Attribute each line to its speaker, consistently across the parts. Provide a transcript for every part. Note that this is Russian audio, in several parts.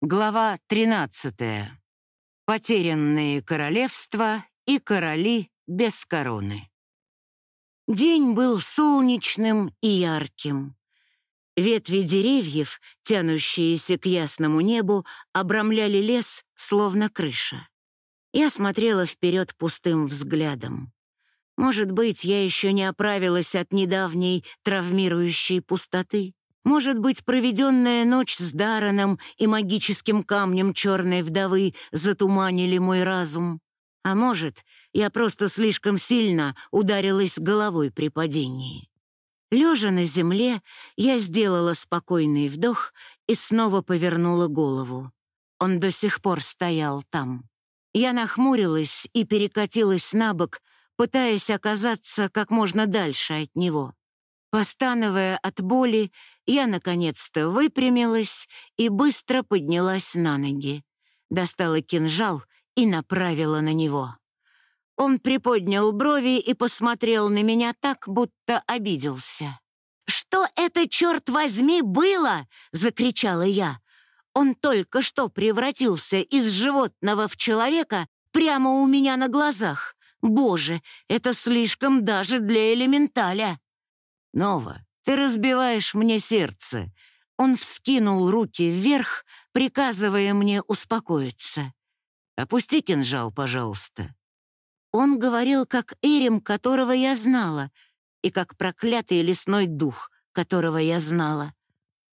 Speaker 1: Глава 13. Потерянные королевства и короли без короны. День был солнечным и ярким. Ветви деревьев, тянущиеся к ясному небу, обрамляли лес, словно крыша. Я смотрела вперед пустым взглядом. Может быть, я еще не оправилась от недавней травмирующей пустоты. Может быть, проведенная ночь с Дараном и магическим камнем черной вдовы затуманили мой разум. А может, я просто слишком сильно ударилась головой при падении. Лежа на земле, я сделала спокойный вдох и снова повернула голову. Он до сих пор стоял там. Я нахмурилась и перекатилась на бок, пытаясь оказаться как можно дальше от него. Постановая от боли, я наконец-то выпрямилась и быстро поднялась на ноги. Достала кинжал и направила на него. Он приподнял брови и посмотрел на меня так, будто обиделся. «Что это, черт возьми, было?» — закричала я. Он только что превратился из животного в человека прямо у меня на глазах. Боже, это слишком даже для элементаля. «Нова, ты разбиваешь мне сердце». Он вскинул руки вверх, приказывая мне успокоиться. «Опусти кинжал, пожалуйста». Он говорил как Эрим, которого я знала, и как проклятый лесной дух, которого я знала.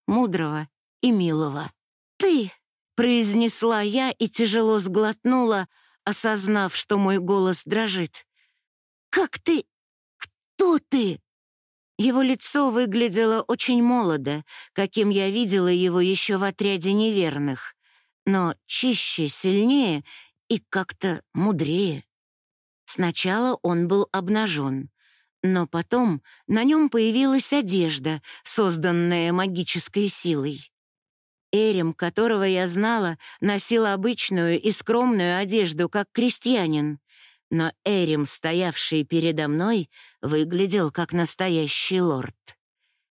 Speaker 1: Мудрого и милого. «Ты!» — произнесла я и тяжело сглотнула, осознав, что мой голос дрожит. «Как ты? Кто ты?» Его лицо выглядело очень молодо, каким я видела его еще в отряде неверных, но чище, сильнее и как-то мудрее. Сначала он был обнажен, но потом на нем появилась одежда, созданная магической силой. Эрим, которого я знала, носил обычную и скромную одежду, как крестьянин но Эрим, стоявший передо мной, выглядел как настоящий лорд.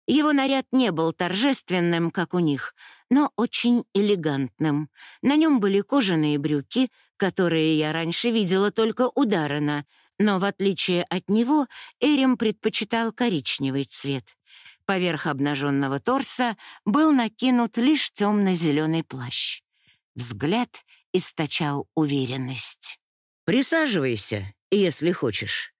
Speaker 1: Его наряд не был торжественным, как у них, но очень элегантным. На нем были кожаные брюки, которые я раньше видела только у Даррена, но, в отличие от него, Эрим предпочитал коричневый цвет. Поверх обнаженного торса был накинут лишь темно-зеленый плащ. Взгляд источал уверенность. Присаживайся, если хочешь».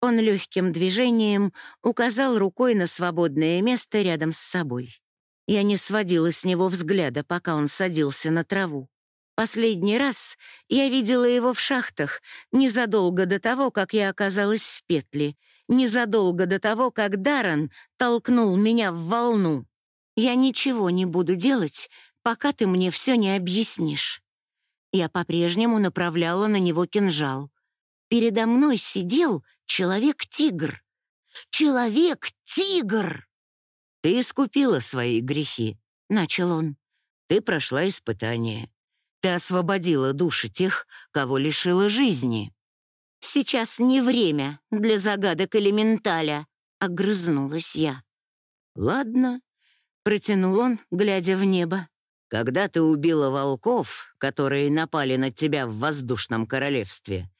Speaker 1: Он легким движением указал рукой на свободное место рядом с собой. Я не сводила с него взгляда, пока он садился на траву. Последний раз я видела его в шахтах незадолго до того, как я оказалась в петле, незадолго до того, как Даран толкнул меня в волну. Я ничего не буду делать, пока ты мне все не объяснишь. Я по-прежнему направляла на него кинжал. Передо мной сидел человек-тигр. Человек-тигр! «Ты искупила свои грехи», — начал он. «Ты прошла испытание. Ты освободила души тех, кого лишила жизни». «Сейчас не время для загадок элементаля», — огрызнулась я. «Ладно», — протянул он, глядя в небо. Когда ты убила волков, которые напали на тебя в воздушном королевстве,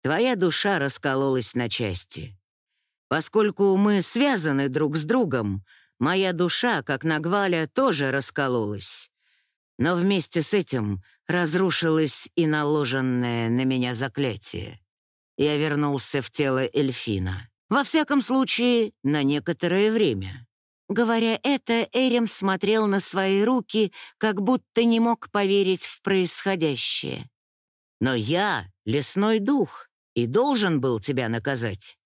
Speaker 1: твоя душа раскололась на части. Поскольку мы связаны друг с другом, моя душа, как Нагваля, тоже раскололась. Но вместе с этим разрушилось и наложенное на меня заклятие. Я вернулся в тело Эльфина. Во всяком случае, на некоторое время. Говоря это, Эрем смотрел на свои руки, как будто не мог поверить в происходящее. «Но я — лесной дух и должен был тебя наказать.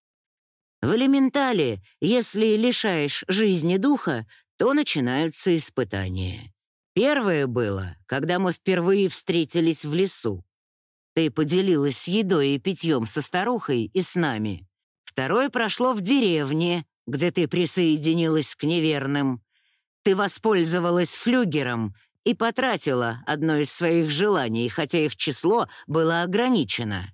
Speaker 1: В элементале, если лишаешь жизни духа, то начинаются испытания. Первое было, когда мы впервые встретились в лесу. Ты поделилась едой и питьем со старухой и с нами. Второе прошло в деревне, где ты присоединилась к неверным. Ты воспользовалась флюгером и потратила одно из своих желаний, хотя их число было ограничено.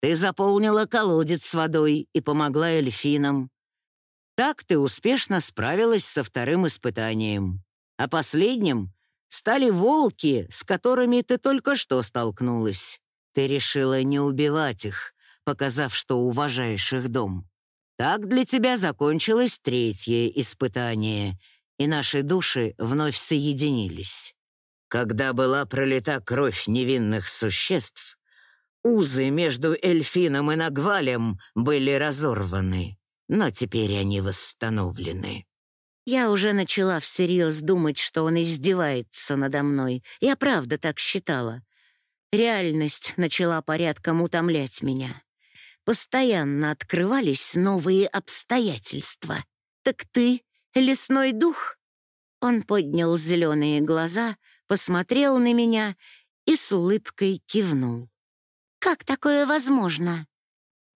Speaker 1: Ты заполнила колодец с водой и помогла эльфинам. Так ты успешно справилась со вторым испытанием. А последним стали волки, с которыми ты только что столкнулась. Ты решила не убивать их, показав, что уважаешь их дом. Так для тебя закончилось третье испытание, и наши души вновь соединились. Когда была пролита кровь невинных существ, узы между Эльфином и Нагвалем были разорваны, но теперь они восстановлены. Я уже начала всерьез думать, что он издевается надо мной. Я правда так считала. Реальность начала порядком утомлять меня. Постоянно открывались новые обстоятельства. «Так ты лесной дух?» Он поднял зеленые глаза, посмотрел на меня и с улыбкой кивнул. «Как такое возможно?»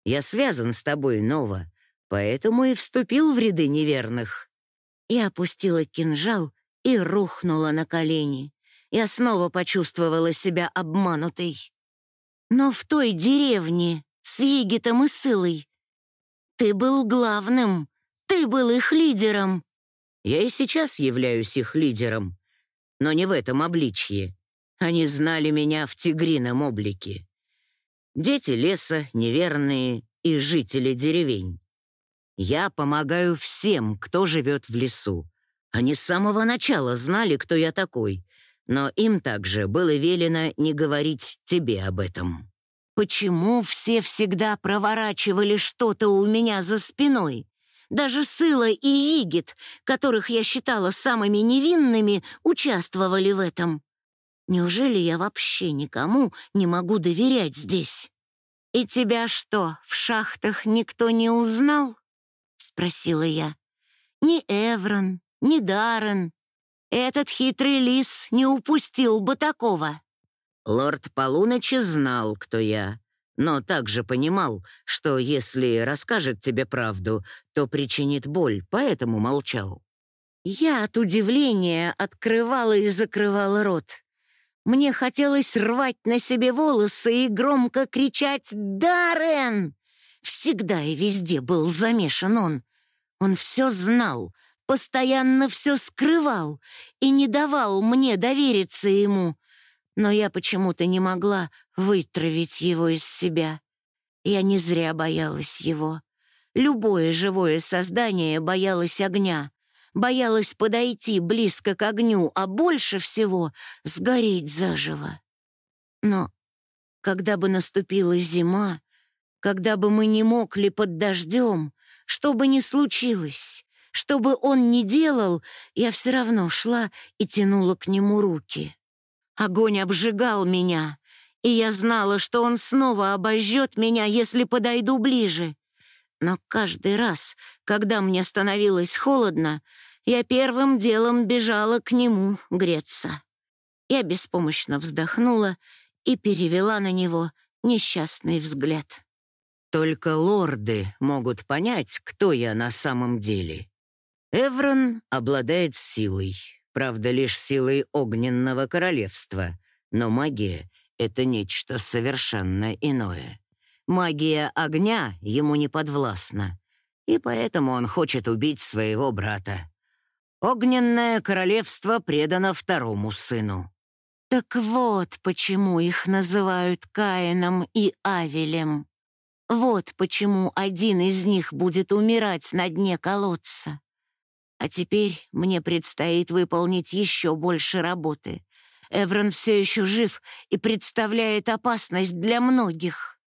Speaker 1: «Я связан с тобой, Нова, поэтому и вступил в ряды неверных». Я опустила кинжал и рухнула на колени. Я снова почувствовала себя обманутой. Но в той деревне с Егитом и Сылой ты был главным, ты был их лидером. Я и сейчас являюсь их лидером, но не в этом обличье. Они знали меня в тигрином облике. Дети леса, неверные и жители деревень. Я помогаю всем, кто живет в лесу. Они с самого начала знали, кто я такой, но им также было велено не говорить тебе об этом. Почему все всегда проворачивали что-то у меня за спиной? Даже Сыла и Игит, которых я считала самыми невинными, участвовали в этом. Неужели я вообще никому не могу доверять здесь? И тебя что, в шахтах никто не узнал? спросила я. «Ни Эврон, ни Даррен. Этот хитрый лис не упустил бы такого». Лорд Полуночи знал, кто я, но также понимал, что если расскажет тебе правду, то причинит боль, поэтому молчал. Я от удивления открывала и закрывала рот. Мне хотелось рвать на себе волосы и громко кричать «Даррен!» Всегда и везде был замешан он. Он все знал, постоянно все скрывал и не давал мне довериться ему. Но я почему-то не могла вытравить его из себя. Я не зря боялась его. Любое живое создание боялось огня, боялось подойти близко к огню, а больше всего — сгореть заживо. Но когда бы наступила зима, когда бы мы не мокли под дождем, что бы ни случилось, что бы он ни делал, я все равно шла и тянула к нему руки. Огонь обжигал меня, и я знала, что он снова обожжет меня, если подойду ближе. Но каждый раз, когда мне становилось холодно, я первым делом бежала к нему греться. Я беспомощно вздохнула и перевела на него несчастный взгляд. Только лорды могут понять, кто я на самом деле. Эврон обладает силой, правда, лишь силой огненного королевства, но магия — это нечто совершенно иное. Магия огня ему не подвластна, и поэтому он хочет убить своего брата. Огненное королевство предано второму сыну. Так вот почему их называют Каином и Авелем. Вот почему один из них будет умирать на дне колодца. А теперь мне предстоит выполнить еще больше работы. Эврон все еще жив и представляет опасность для многих.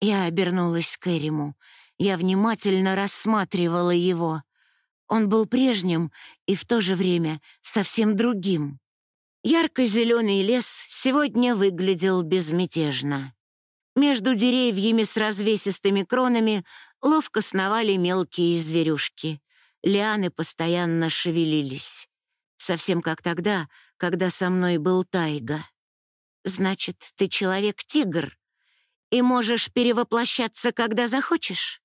Speaker 1: Я обернулась к Эриму. Я внимательно рассматривала его. Он был прежним и в то же время совсем другим. Ярко-зеленый лес сегодня выглядел безмятежно. Между деревьями с развесистыми кронами ловко сновали мелкие зверюшки. Лианы постоянно шевелились. Совсем как тогда, когда со мной был Тайга. «Значит, ты человек-тигр и можешь перевоплощаться, когда захочешь?»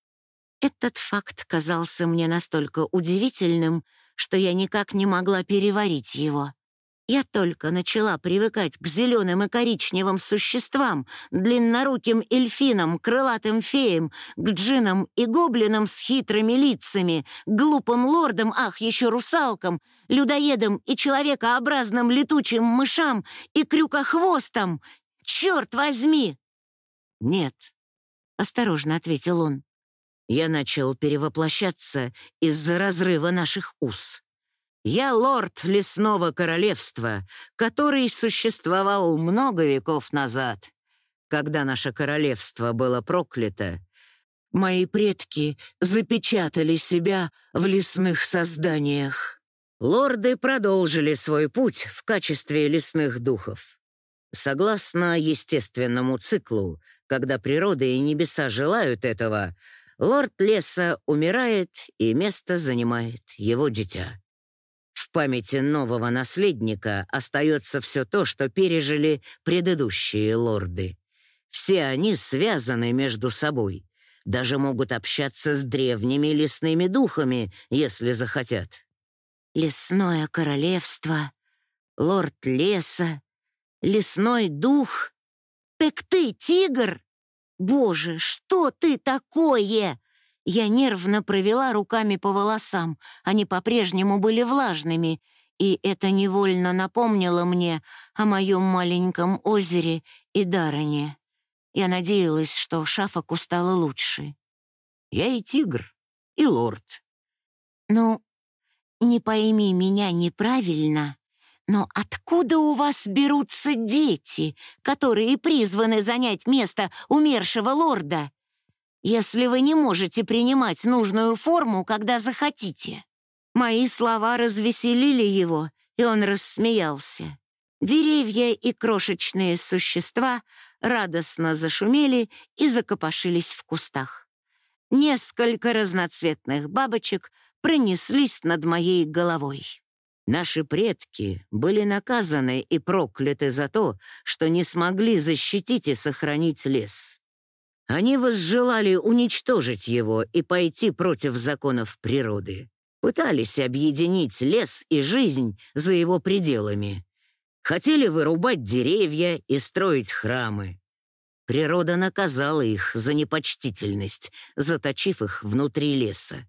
Speaker 1: Этот факт казался мне настолько удивительным, что я никак не могла переварить его. Я только начала привыкать к зеленым и коричневым существам, длинноруким эльфинам, крылатым феям, к джинам и гоблинам с хитрыми лицами, глупым лордам, ах, еще русалкам, людоедам и человекообразным летучим мышам и крюкохвостам. Черт возьми! Нет, — осторожно ответил он. Я начал перевоплощаться из-за разрыва наших уз. Я лорд лесного королевства, который существовал много веков назад. Когда наше королевство было проклято, мои предки запечатали себя в лесных созданиях. Лорды продолжили свой путь в качестве лесных духов. Согласно естественному циклу, когда природа и небеса желают этого, лорд леса умирает, и место занимает его дитя. В памяти нового наследника остается все то, что пережили предыдущие лорды. Все они связаны между собой, даже могут общаться с древними лесными духами, если захотят. Лесное королевство, лорд леса, лесной дух. Так ты тигр? Боже, что ты такое? Я нервно провела руками по волосам. Они по-прежнему были влажными, и это невольно напомнило мне о моем маленьком озере и Дароне. Я надеялась, что Шафаку стало лучше. Я и тигр, и лорд. Ну, не пойми меня неправильно, но откуда у вас берутся дети, которые призваны занять место умершего лорда? Если вы не можете принимать нужную форму, когда захотите». Мои слова развеселили его, и он рассмеялся. Деревья и крошечные существа радостно зашумели и закопошились в кустах. Несколько разноцветных бабочек пронеслись над моей головой. Наши предки были наказаны и прокляты за то, что не смогли защитить и сохранить лес. Они возжелали уничтожить его и пойти против законов природы. Пытались объединить лес и жизнь за его пределами. Хотели вырубать деревья и строить храмы. Природа наказала их за непочтительность, заточив их внутри леса.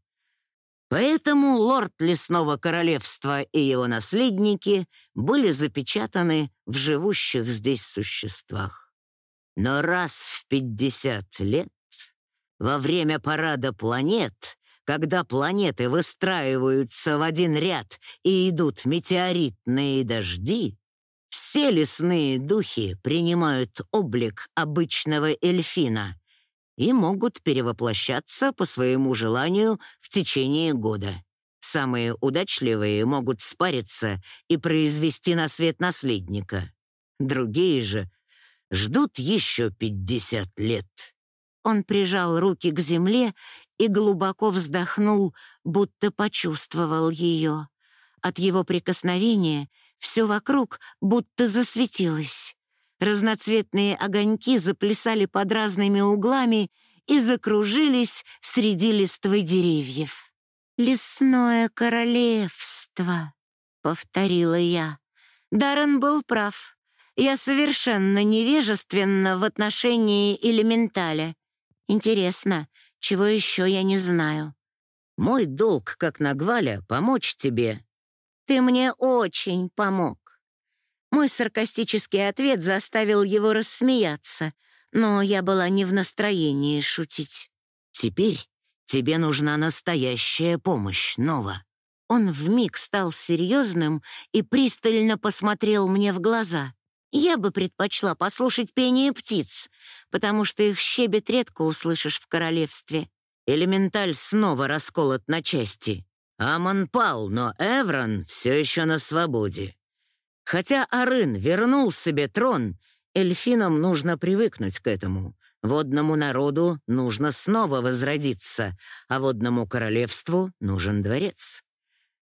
Speaker 1: Поэтому лорд Лесного Королевства и его наследники были запечатаны в живущих здесь существах. Но раз в пятьдесят лет, во время парада планет, когда планеты выстраиваются в один ряд и идут метеоритные дожди, все лесные духи принимают облик обычного эльфина и могут перевоплощаться по своему желанию в течение года. Самые удачливые могут спариться и произвести на свет наследника. Другие же ждут еще пятьдесят лет». Он прижал руки к земле и глубоко вздохнул, будто почувствовал ее. От его прикосновения все вокруг будто засветилось. Разноцветные огоньки заплясали под разными углами и закружились среди листвы деревьев. «Лесное королевство», — повторила я. Даррен был прав. Я совершенно невежественна в отношении элементаля. Интересно, чего еще я не знаю? Мой долг, как Нагваля, помочь тебе. Ты мне очень помог. Мой саркастический ответ заставил его рассмеяться, но я была не в настроении шутить. Теперь тебе нужна настоящая помощь, Нова. Он вмиг стал серьезным и пристально посмотрел мне в глаза. Я бы предпочла послушать пение птиц, потому что их щебет редко услышишь в королевстве. Элементаль снова расколот на части. Амон пал, но Эврон все еще на свободе. Хотя Арын вернул себе трон, эльфинам нужно привыкнуть к этому. Водному народу нужно снова возродиться, а водному королевству нужен дворец.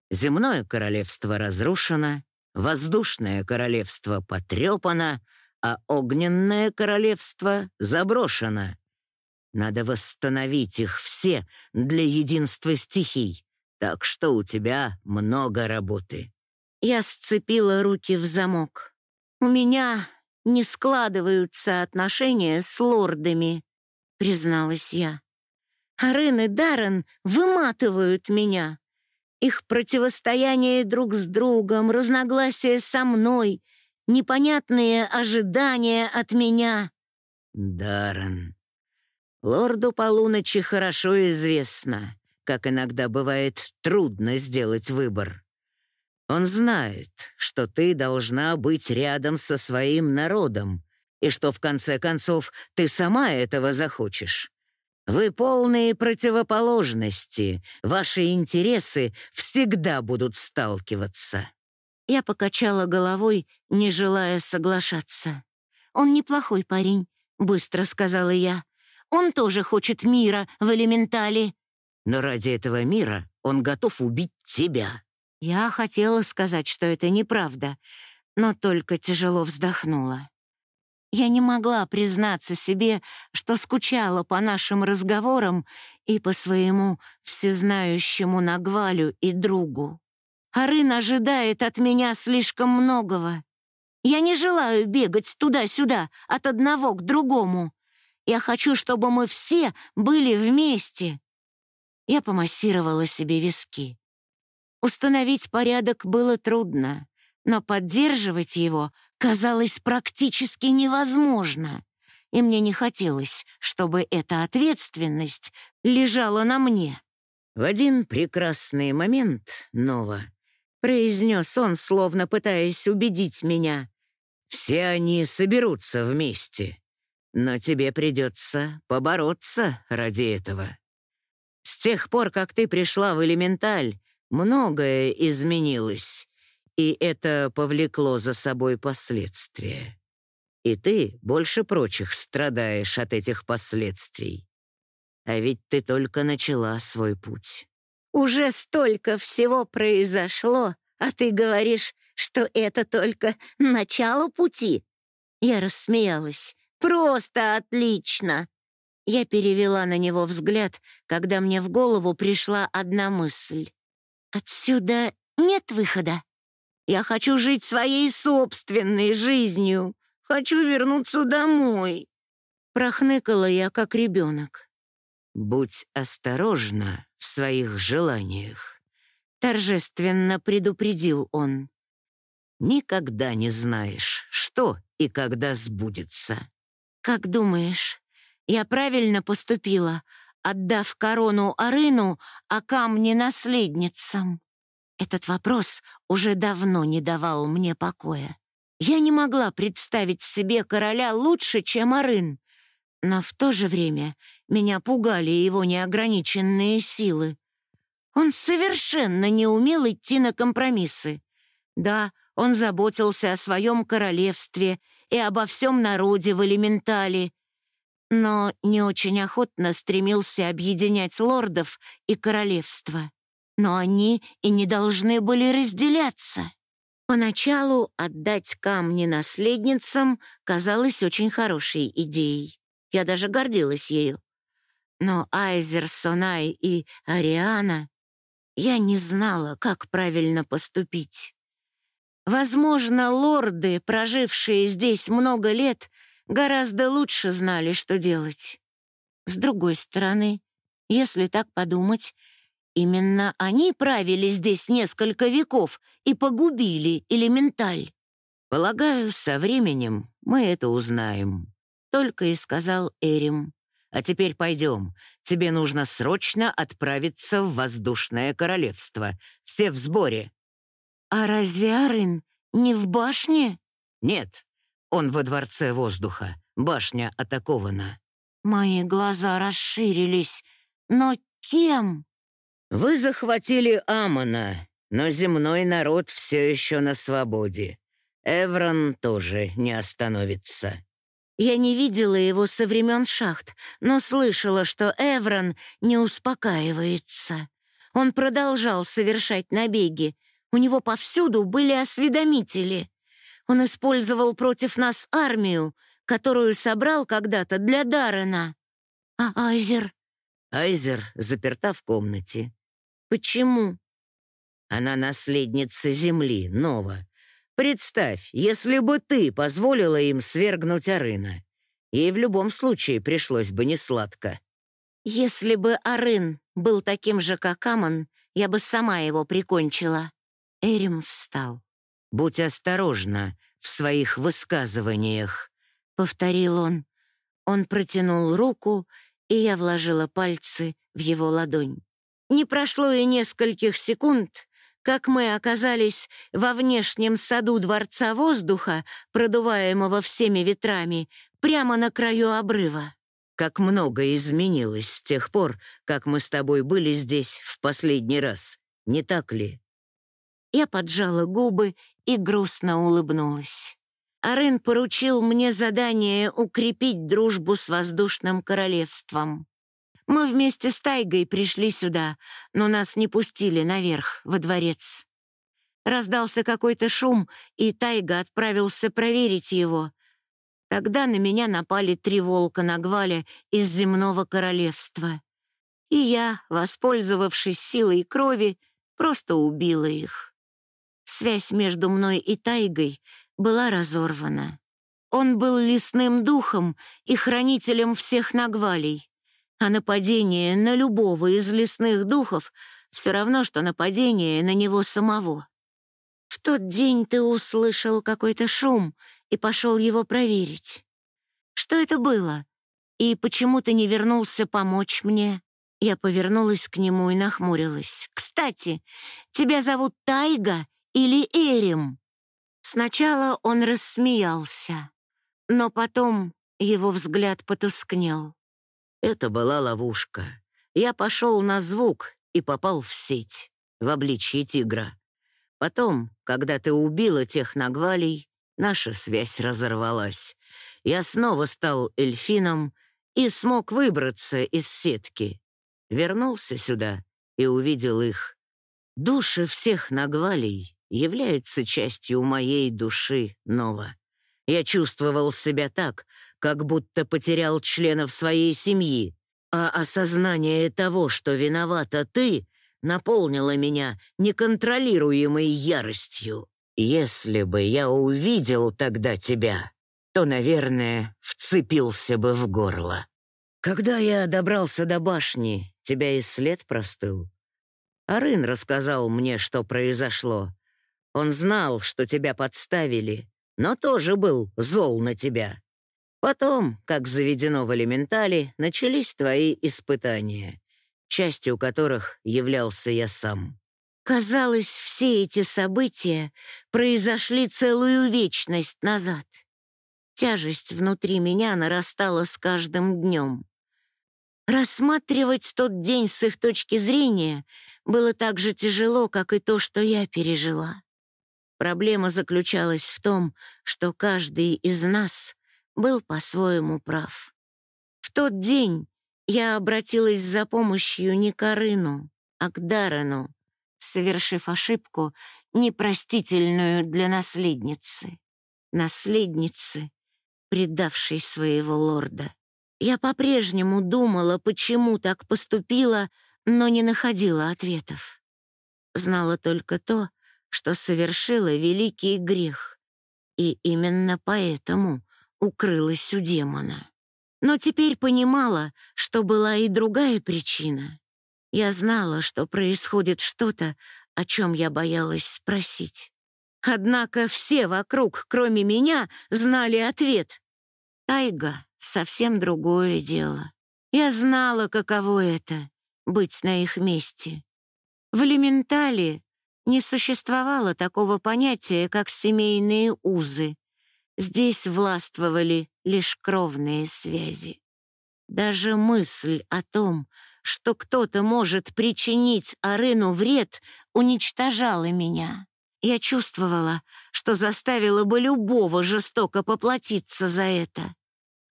Speaker 1: Земное королевство разрушено, Воздушное королевство потрепано, а огненное королевство заброшено. Надо восстановить их все для единства стихий, так что у тебя много работы. Я сцепила руки в замок. «У меня не складываются отношения с лордами», — призналась я. «Арен и Даррен выматывают меня. Их противостояние друг с другом, разногласия со мной, непонятные ожидания от меня».
Speaker 2: «Даррен, лорду полуночи хорошо известно, как иногда бывает трудно сделать выбор. Он знает, что ты должна быть рядом со своим народом, и что в конце концов ты сама этого захочешь. Вы полные противоположности, ваши интересы всегда будут сталкиваться».
Speaker 1: Я покачала головой, не желая соглашаться. «Он неплохой парень», — быстро сказала я. «Он тоже хочет мира в элементале».
Speaker 2: «Но ради этого мира он готов убить тебя»,
Speaker 1: я хотела сказать, что это неправда, но только тяжело вздохнула. Я не могла признаться себе, что скучала по нашим разговорам и по своему всезнающему Нагвалю и другу. Арын ожидает от меня слишком многого. Я не желаю бегать туда-сюда, от одного к другому. Я хочу, чтобы мы все были вместе. Я помассировала себе виски. Установить порядок было трудно, но поддерживать его казалось практически невозможно, и мне не хотелось, чтобы эта ответственность лежала на мне.
Speaker 2: В один прекрасный момент, Нова, произнес он, словно пытаясь убедить меня, все они соберутся вместе, но тебе придется побороться ради этого. С тех пор, как ты пришла в элементаль, Многое изменилось, и это повлекло за собой последствия. И ты больше прочих страдаешь от этих последствий. А ведь ты только начала свой путь.
Speaker 1: Уже столько всего произошло, а ты говоришь, что это только начало пути. Я рассмеялась. Просто отлично. Я перевела на него взгляд, когда мне в голову пришла одна мысль. Отсюда нет выхода. Я хочу жить своей собственной жизнью. Хочу вернуться домой. Прохныкала я, как ребенок.
Speaker 2: Будь осторожна в своих желаниях.
Speaker 1: Торжественно предупредил он.
Speaker 2: Никогда не знаешь, что и когда сбудется.
Speaker 1: Как думаешь, я правильно поступила, отдав корону Арыну, а камни наследницам? Этот вопрос уже давно не давал мне покоя. Я не могла представить себе короля лучше, чем Арын, но в то же время меня пугали его неограниченные силы. Он совершенно не умел идти на компромиссы. Да, он заботился о своем королевстве и обо всем народе в элементале, но не очень охотно стремился объединять лордов и королевство. Но они и не должны были разделяться. Поначалу отдать камни наследницам казалось очень хорошей идеей. Я даже гордилась ею. Но Айзер, Сонай и Ариана... Я не знала, как правильно поступить. Возможно, лорды, прожившие здесь много лет, гораздо лучше знали, что делать. С другой стороны, если так подумать, именно они правили здесь несколько веков и погубили элементаль.
Speaker 2: «Полагаю, со временем мы это узнаем», — только и сказал Эрим. «А теперь пойдем. Тебе нужно срочно отправиться в воздушное королевство. Все в сборе».
Speaker 1: «А разве Арын не в башне?»
Speaker 2: «Нет, он во дворце воздуха. Башня атакована».
Speaker 1: Мои глаза расширились. Но кем?
Speaker 2: «Вы захватили Амона, но земной народ все еще на свободе. Эврон тоже не остановится».
Speaker 1: Я не видела его со времен шахт, но слышала, что Эврон не успокаивается. Он продолжал совершать набеги. У него повсюду были осведомители. Он использовал против нас армию, которую собрал когда-то для Даррена. А Айзер?
Speaker 2: Айзер заперта в комнате.
Speaker 1: Почему?
Speaker 2: Она наследница земли, Нова. Представь, если бы ты позволила им свергнуть Арына. Ей в любом случае пришлось бы несладко.
Speaker 1: Если бы Арын был таким же, как Амон, я бы сама его прикончила. Эрим встал.
Speaker 2: «Будь осторожна в своих высказываниях», —
Speaker 1: повторил он. Он протянул руку, и я вложила пальцы в его ладонь. Не прошло и нескольких секунд, как мы оказались во внешнем саду Дворца воздуха, продуваемого всеми ветрами, прямо на краю обрыва.
Speaker 2: Как много изменилось с тех пор, как мы с тобой были здесь в последний раз, не так ли?
Speaker 1: Я поджала губы и грустно улыбнулась. Арен поручил мне задание укрепить дружбу с воздушным королевством. Мы вместе с Тайгой пришли сюда, но нас не пустили наверх, во дворец. Раздался какой-то шум, и Тайга отправился проверить его. Тогда на меня напали три волка на гвале из земного королевства. И я, воспользовавшись силой крови, просто убила их. Связь между мной и Тайгой была разорвана. Он был лесным духом и хранителем всех нагвалей. А нападение на любого из лесных духов все равно, что нападение на него самого. В тот день ты услышал какой-то шум и пошел его проверить. Что это было? И почему ты не вернулся помочь мне? Я повернулась к нему и нахмурилась. «Кстати, тебя зовут Тайга или Эрим?» Сначала он рассмеялся, но потом его взгляд потускнел.
Speaker 2: Это была ловушка. Я пошел на звук и попал в сеть, в обличье тигра. Потом, когда ты убила тех нагвалей, наша связь разорвалась. Я снова стал эльфином и смог выбраться из сетки. Вернулся сюда и увидел их. Души всех нагвалей являются частью моей души, Нова. Я чувствовал себя так, как будто потерял членов своей семьи, а осознание того, что виновата ты, наполнило меня неконтролируемой яростью. Если бы я увидел тогда тебя, то, наверное, вцепился бы в горло. Когда я добрался до башни, тебя и след простыл. Арын рассказал мне, что произошло. Он знал, что тебя подставили, но тоже был зол на тебя. Потом, как заведено в элементале, начались твои испытания, частью которых являлся я сам.
Speaker 1: Казалось, все эти события произошли целую вечность назад. Тяжесть внутри меня нарастала с каждым днем. Рассматривать тот день с их точки зрения было так же тяжело, как и то, что я пережила. Проблема заключалась в том, что каждый из нас был по-своему прав. В тот день я обратилась за помощью не к Арыну, а к Дарану, совершив ошибку, непростительную для наследницы. Наследницы, предавшей своего лорда. Я по-прежнему думала, почему так поступила, но не находила ответов. Знала только то, что совершила великий грех. И именно поэтому укрылась у демона. Но теперь понимала, что была и другая причина. Я знала, что происходит что-то, о чем я боялась спросить. Однако все вокруг, кроме меня, знали ответ. Тайга — совсем другое дело. Я знала, каково это — быть на их месте. В элементале не существовало такого понятия, как семейные узы, Здесь властвовали лишь кровные связи. Даже мысль о том, что кто-то может причинить Арыну вред, уничтожала меня. Я чувствовала, что заставила бы любого жестоко поплатиться за это.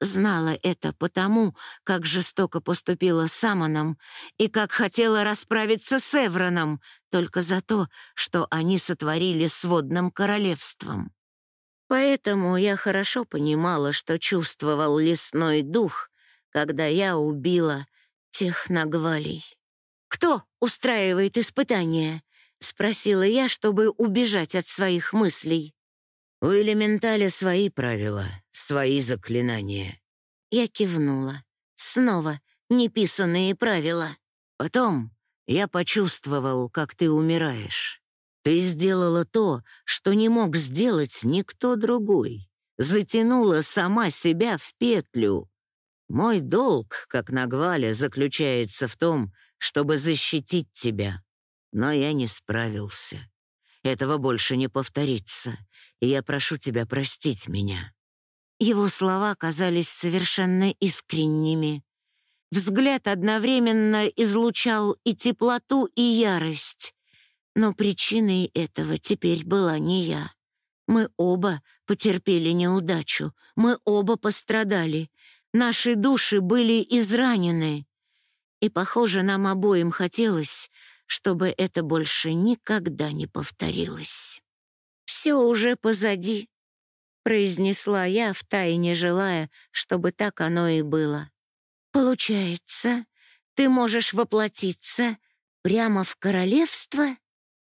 Speaker 1: Знала это потому, как жестоко поступила с Амоном и как хотела расправиться с Эвроном только за то, что они сотворили с водным королевством. Поэтому я хорошо понимала, что чувствовал лесной дух, когда я убила тех нагвалей. «Кто устраивает испытания?» — спросила я, чтобы убежать от своих мыслей.
Speaker 2: «У элементаля свои правила, свои заклинания».
Speaker 1: Я кивнула. Снова неписанные правила.
Speaker 2: Потом я почувствовал, как ты умираешь. Ты сделала то, что не мог сделать никто другой. Затянула сама себя в петлю. Мой долг, как Нагваля, заключается в том, чтобы защитить тебя но я не справился. Этого больше не повторится, и я прошу тебя простить меня».
Speaker 1: Его слова казались совершенно искренними. Взгляд одновременно излучал и теплоту, и ярость. Но причиной этого теперь была не я. Мы оба потерпели неудачу, мы оба пострадали. Наши души были изранены. И, похоже, нам обоим хотелось, чтобы это больше никогда не повторилось. «Все уже позади», — произнесла я, втайне желая, чтобы так оно и было. «Получается, ты можешь воплотиться прямо в королевство?»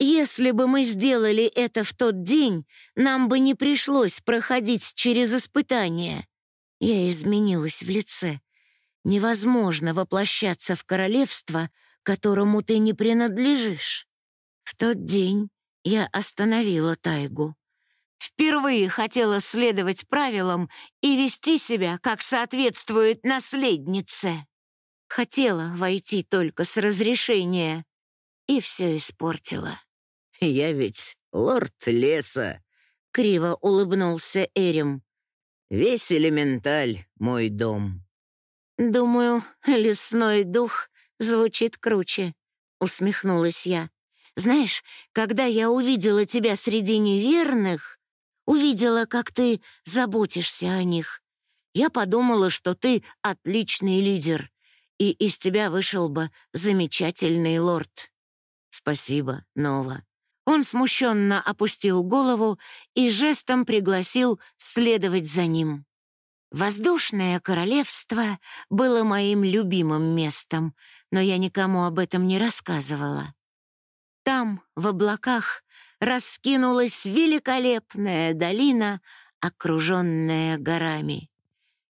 Speaker 1: Если бы мы сделали это в тот день, нам бы не пришлось проходить через испытания. Я изменилась в лице. Невозможно воплощаться в королевство, которому ты не принадлежишь. В тот день я остановила тайгу. Впервые хотела следовать правилам и вести себя, как соответствует наследнице. Хотела войти только с разрешения, и все испортила.
Speaker 2: «Я ведь лорд леса», — криво улыбнулся Эрим. «Весь элементаль — мой дом».
Speaker 1: «Думаю, лесной дух Звучит круче, усмехнулась я. Знаешь, когда я увидела тебя среди неверных, увидела, как ты заботишься о них, я подумала, что ты отличный лидер, и из тебя вышел бы замечательный лорд. Спасибо, Нова. Он смущенно опустил голову и жестом пригласил следовать за ним. Воздушное королевство было моим любимым местом, но я никому об этом не рассказывала. Там, в облаках, раскинулась великолепная долина, окруженная горами.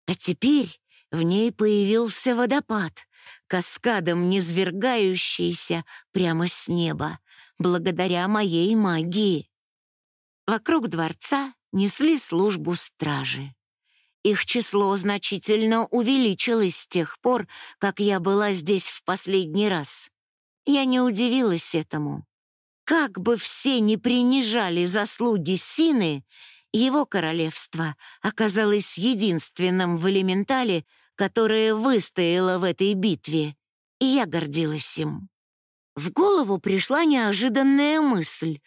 Speaker 1: А теперь в ней появился водопад, каскадом низвергающийся прямо с неба, благодаря моей магии. Вокруг дворца несли службу стражи. Их число значительно увеличилось с тех пор, как я была здесь в последний раз. Я не удивилась этому. Как бы все ни принижали заслуги Сины, его королевство оказалось единственным в элементале, которое выстояло в этой битве, и я гордилась им. В голову пришла неожиданная мысль,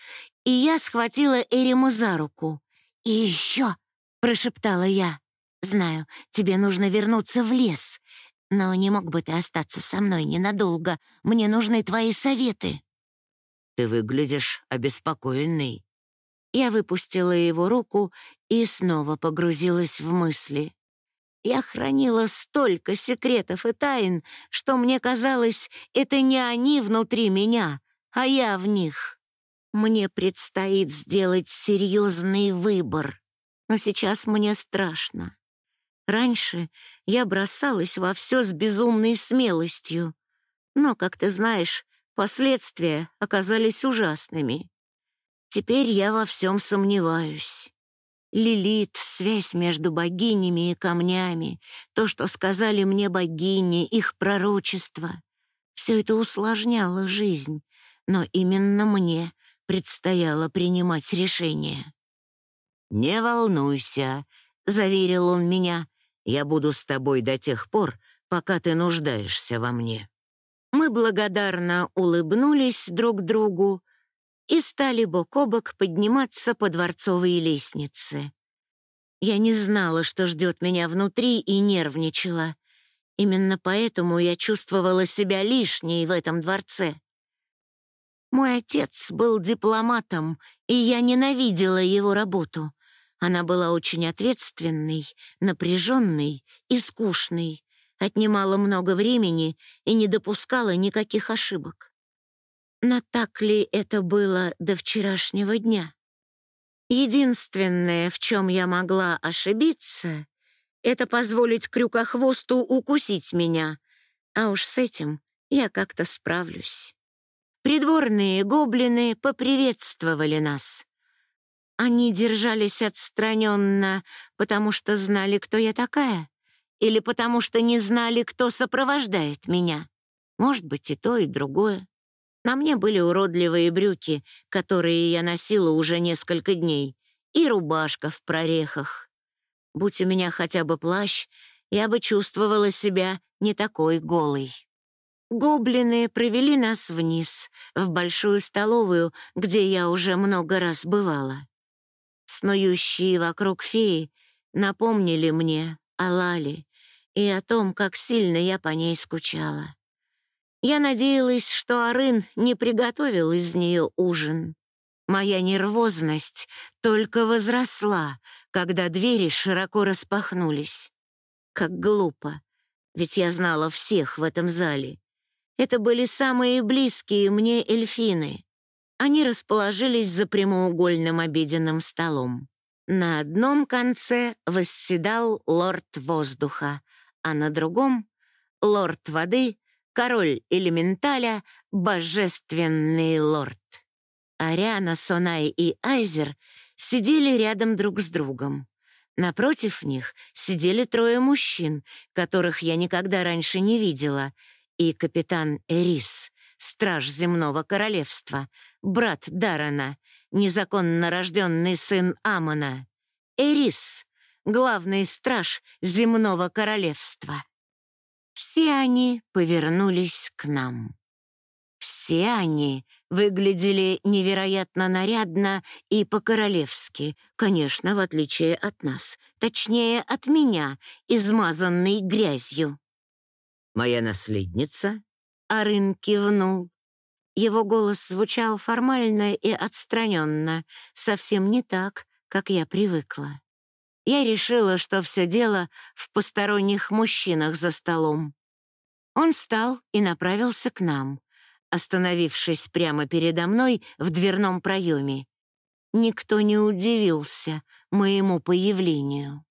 Speaker 1: и я схватила Эрима за руку. «И еще!» — прошептала я. Знаю, тебе нужно вернуться в лес, но не мог бы ты остаться со мной ненадолго? Мне нужны твои советы».
Speaker 2: «Ты выглядишь обеспокоенный».
Speaker 1: Я выпустила его руку и снова погрузилась в мысли. Я хранила столько секретов и тайн, что мне казалось, это не они внутри меня, а я в них. Мне предстоит сделать серьезный выбор, но сейчас мне страшно. Раньше я бросалась во все с безумной смелостью, но, как ты знаешь, последствия оказались ужасными. Теперь я во всем сомневаюсь. Лилит, связь между богинями и камнями, то, что сказали мне богини, их пророчество — все это усложняло жизнь, но именно мне предстояло принимать решение.
Speaker 2: «Не волнуйся», — заверил он меня, я буду с тобой до тех пор, пока ты нуждаешься во мне».
Speaker 1: Мы благодарно улыбнулись друг другу и стали бок о бок подниматься по дворцовой лестнице. Я не знала, что ждет меня внутри, и нервничала. Именно поэтому я чувствовала себя лишней в этом дворце. Мой отец был дипломатом, и я ненавидела его работу. Она была очень ответственной, напряженной и скучной, отнимала много времени и не допускала никаких ошибок. Но так ли это было до вчерашнего дня? Единственное, в чем я могла ошибиться, это позволить крюкохвосту укусить меня, а уж с этим я как-то справлюсь. Придворные гоблины поприветствовали нас. Они держались отстраненно, потому что знали, кто я такая, или потому что не знали, кто сопровождает меня. Может быть, и то, и другое. На мне были уродливые брюки, которые я носила уже несколько дней, и рубашка в прорехах. Будь у меня хотя бы плащ, я бы чувствовала себя не такой голой. Гоблины провели нас вниз, в большую столовую, где я уже много раз бывала. Снующие вокруг феи напомнили мне о Лале и о том, как сильно я по ней скучала. Я надеялась, что Арын не приготовил из нее ужин. Моя нервозность только возросла, когда двери широко распахнулись. Как глупо, ведь я знала всех в этом зале. Это были самые близкие мне эльфины. Они расположились за прямоугольным обеденным столом. На одном конце восседал лорд воздуха, а на другом — лорд воды, король элементаля, божественный лорд. Ариана, Сонай и Айзер сидели рядом друг с другом. Напротив них сидели трое мужчин, которых я никогда раньше не видела, и капитан Эрис, страж земного королевства, брат Дарана, незаконно рожденный сын Амона. Эрис, главный страж земного королевства. Все они повернулись к нам. Все они выглядели невероятно нарядно и по-королевски, конечно, в отличие от нас, точнее, от меня, измазанной грязью.
Speaker 2: «Моя наследница?»
Speaker 1: Арын кивнул. Его голос звучал формально и отстраненно, совсем не так, как я привыкла. Я решила, что все дело в посторонних мужчинах за столом. Он встал и направился к нам, остановившись прямо передо мной в дверном проеме. Никто не удивился моему появлению.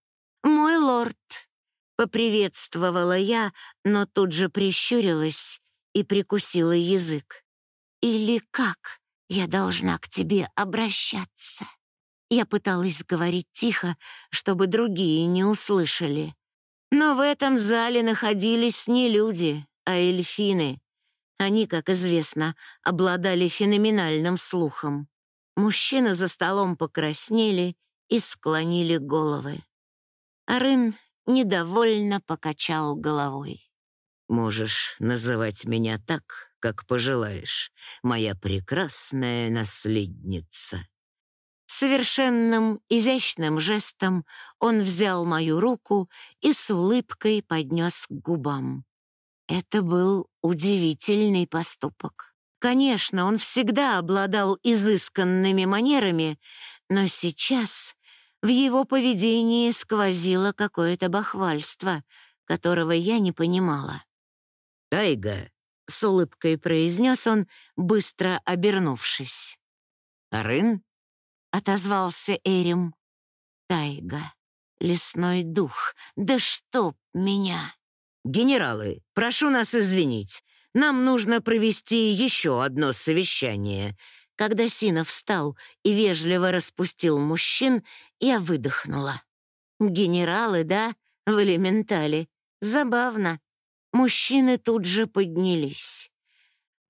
Speaker 1: «Мой лорд», — поприветствовала я, но тут же прищурилась и прикусила язык. «Или как я должна к тебе обращаться?» Я пыталась говорить тихо, чтобы другие не услышали. Но в этом зале находились не люди, а эльфины. Они, как известно, обладали феноменальным слухом. Мужчины за столом покраснели и склонили головы. Арын недовольно покачал головой.
Speaker 2: «Можешь называть меня так, как пожелаешь, моя прекрасная наследница».
Speaker 1: Совершенным изящным жестом он взял мою руку и с улыбкой поднес к губам. Это был удивительный поступок. Конечно, он всегда обладал изысканными манерами, но сейчас в его поведении сквозило какое-то бахвальство, которого я не понимала.
Speaker 2: «Тайга», —
Speaker 1: с улыбкой произнес он, быстро обернувшись.
Speaker 2: «Арын?»
Speaker 1: — отозвался Эрим. «Тайга, лесной дух, да чтоб меня!»
Speaker 2: «Генералы, прошу нас извинить. Нам нужно провести еще одно совещание».
Speaker 1: Когда Сина встал и вежливо распустил мужчин, я выдохнула. «Генералы, да, в элементале. Забавно». Мужчины тут же поднялись.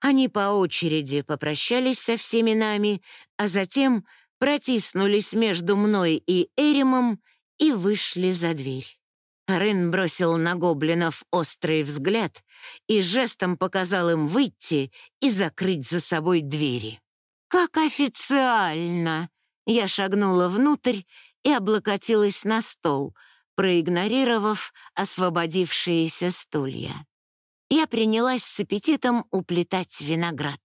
Speaker 1: Они по очереди попрощались со всеми нами, а затем протиснулись между мной и Эримом и вышли за дверь. Рын бросил на гоблинов острый взгляд и жестом показал им выйти и закрыть за собой двери. «Как официально!» Я шагнула внутрь и облокотилась на стол, проигнорировав освободившиеся стулья. Я принялась с аппетитом уплетать виноград.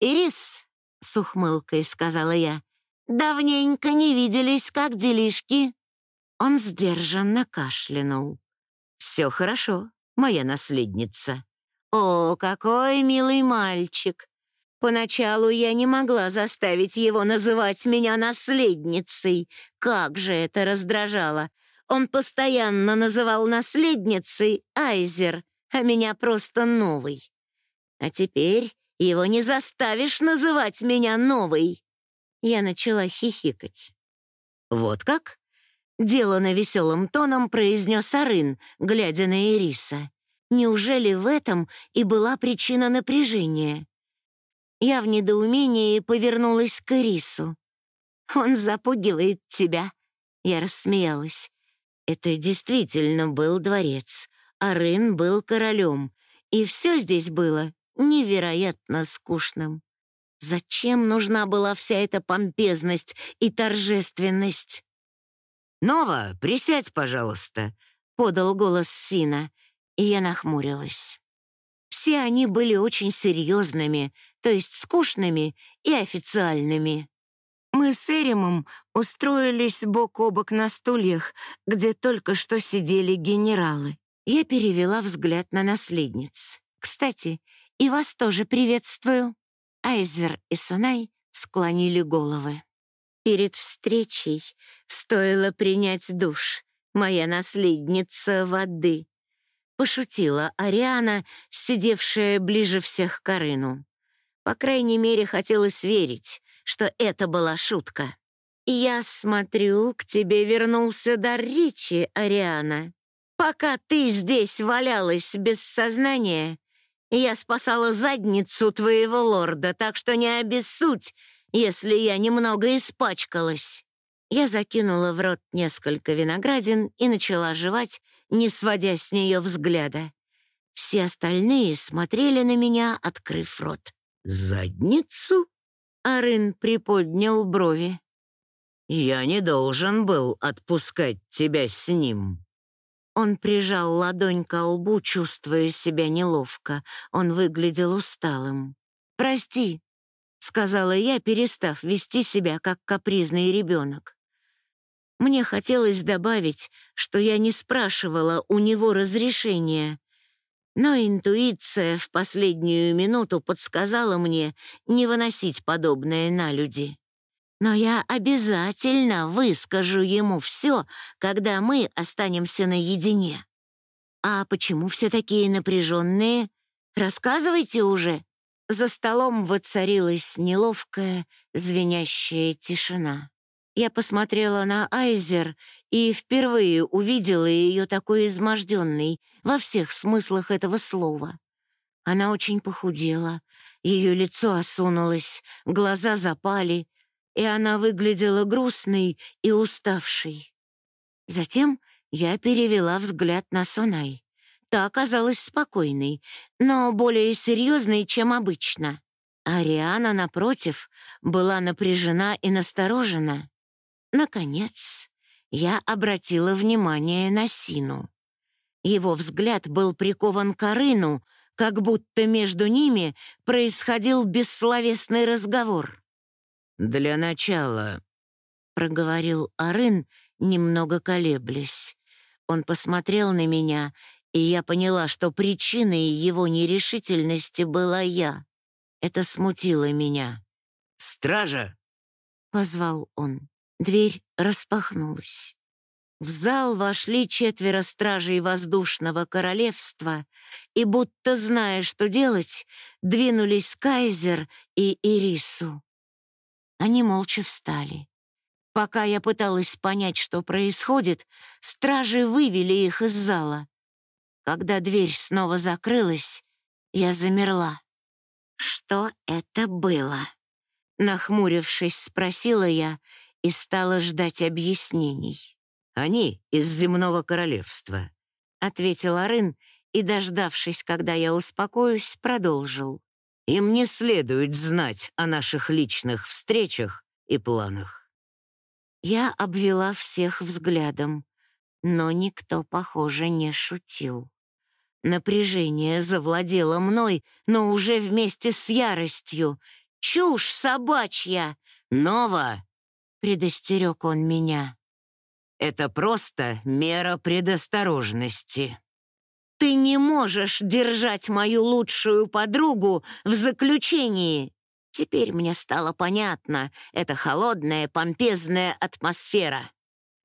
Speaker 1: «Ирис», — с ухмылкой сказала я, Давненько не виделись, как делишки?» Он сдержанно кашлянул.
Speaker 2: «Все хорошо, моя наследница».
Speaker 1: «О, какой милый мальчик! Поначалу я не могла заставить его называть меня наследницей. Как же это раздражало. Он постоянно называл наследницей Айзер, а меня просто новой. А теперь его не заставишь называть меня новой. Я начала хихикать. «Вот как?» — делано веселым тоном произнес Арын, глядя на Ириса. «Неужели в этом и была причина напряжения?» Я в недоумении повернулась к Ирису. «Он запугивает тебя», — я рассмеялась. Это действительно был дворец, а Рын был королем, и все здесь было невероятно скучным. Зачем нужна была вся эта помпезность и торжественность?
Speaker 2: «Нова, присядь, пожалуйста», — подал голос Сина, и я нахмурилась.
Speaker 1: Все они были очень серьезными, то есть скучными и официальными. Мы с Эримом устроились бок о бок на стульях, где только что сидели генералы. Я перевела взгляд на наследниц. «Кстати, и вас тоже приветствую». Айзер и Сунай склонили головы. Перед встречей стоило принять душ. Моя наследница воды. Пошутила Ариана, сидевшая ближе всех к Арыну. По крайней мере, хотелось верить, что это была шутка. «Я смотрю, к тебе вернулся дар речи, Ариана. Пока ты здесь валялась без сознания, я спасала задницу твоего лорда, так что не обессудь, если я немного испачкалась». Я закинула в рот несколько виноградин и начала жевать, не сводя с нее взгляда. Все остальные смотрели на меня, открыв рот.
Speaker 2: «Задницу?»
Speaker 1: Арын приподнял брови.
Speaker 2: «Я не должен был отпускать тебя с ним».
Speaker 1: Он прижал ладонь к лбу, чувствуя себя неловко. Он выглядел усталым. «Прости», — сказала я, перестав вести себя как капризный ребенок. Мне хотелось добавить, что я не спрашивала у него разрешения, но интуиция в последнюю минуту подсказала мне не выносить подобное на люди. Но я обязательно выскажу ему все, когда мы останемся наедине. А почему все такие напряженные? Рассказывайте уже. За столом воцарилась неловкая, звенящая тишина. Я посмотрела на Айзер и впервые увидела ее такой изможденной во всех смыслах этого слова. Она очень похудела, ее лицо осунулось, глаза запали, и она выглядела грустной и уставшей. Затем я перевела взгляд на Сонай. Та оказалась спокойной, но более серьезной, чем обычно. Ариана, напротив, была напряжена и насторожена. Наконец, я обратила внимание на Сину. Его взгляд был прикован к Арыну, как будто между ними происходил бессловесный разговор.
Speaker 2: «Для начала», —
Speaker 1: проговорил Арын, немного колеблясь. Он посмотрел на меня, и я поняла, что причиной его нерешительности была я. Это смутило меня.
Speaker 2: «Стража!»
Speaker 1: — позвал он. Дверь распахнулась. В зал вошли четверо стражей воздушного королевства и, будто зная, что делать, двинулись Кайзер и Ирису. Они молча встали. Пока я пыталась понять, что происходит, стражи вывели их из зала. Когда дверь снова закрылась, я замерла. «Что это было?» Нахмурившись, спросила я и стала ждать объяснений.
Speaker 2: «Они из земного королевства», —
Speaker 1: ответил Арын и, дождавшись, когда я успокоюсь, продолжил.
Speaker 2: «Им не следует знать о наших личных встречах и планах».
Speaker 1: Я обвела всех взглядом, но никто, похоже, не шутил. Напряжение завладело мной, но уже вместе с яростью. «Чушь собачья! Нова!» — предостерег он меня.
Speaker 2: «Это просто мера предосторожности».
Speaker 1: «Ты не можешь держать мою лучшую подругу в заключении!» Теперь мне стало понятно эта холодная, помпезная атмосфера.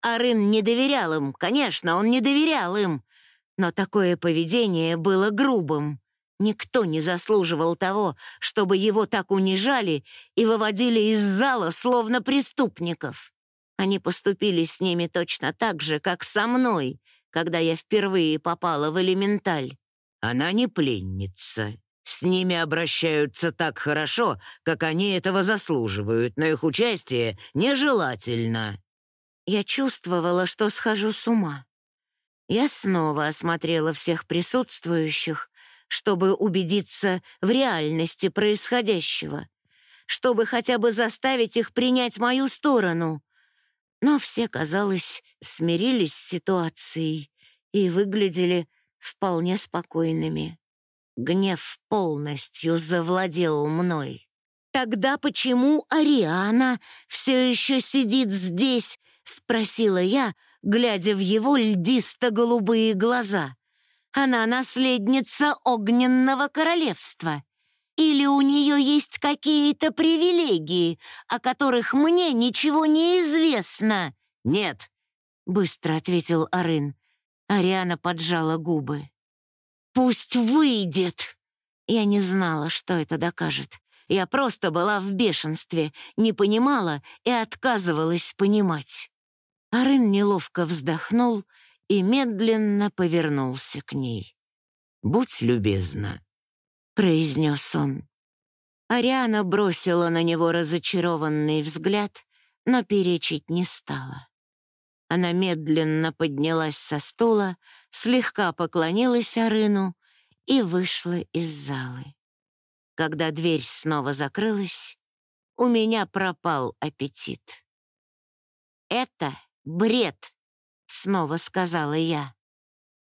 Speaker 1: Арын не доверял им, конечно, он не доверял им, но такое поведение было грубым. Никто не заслуживал того, чтобы его так унижали и выводили из зала, словно преступников. Они поступили с ними точно так же, как со мной, когда я впервые попала в элементаль.
Speaker 2: Она не пленница. С ними обращаются так хорошо, как они этого заслуживают, но их участие нежелательно.
Speaker 1: Я чувствовала, что схожу с ума. Я снова осмотрела всех присутствующих, чтобы убедиться в реальности происходящего, чтобы хотя бы заставить их принять мою сторону. Но все, казалось, смирились с ситуацией и выглядели вполне спокойными. Гнев полностью завладел мной. «Тогда почему Ариана все еще сидит здесь?» — спросила я, глядя в его льдисто-голубые глаза. «Она наследница огненного королевства. Или у нее есть какие-то привилегии, о которых мне ничего не известно?»
Speaker 2: «Нет», —
Speaker 1: быстро ответил Арын. Ариана поджала губы. «Пусть выйдет!» Я не знала, что это докажет. Я просто была в бешенстве, не понимала и отказывалась понимать. Арын неловко вздохнул и медленно повернулся к ней.
Speaker 2: «Будь любезна», —
Speaker 1: произнес он. Ариана бросила на него разочарованный взгляд, но перечить не стала. Она медленно поднялась со стула, слегка поклонилась Арыну и вышла из залы. Когда дверь снова закрылась, у меня пропал аппетит. «Это бред», — снова сказала я.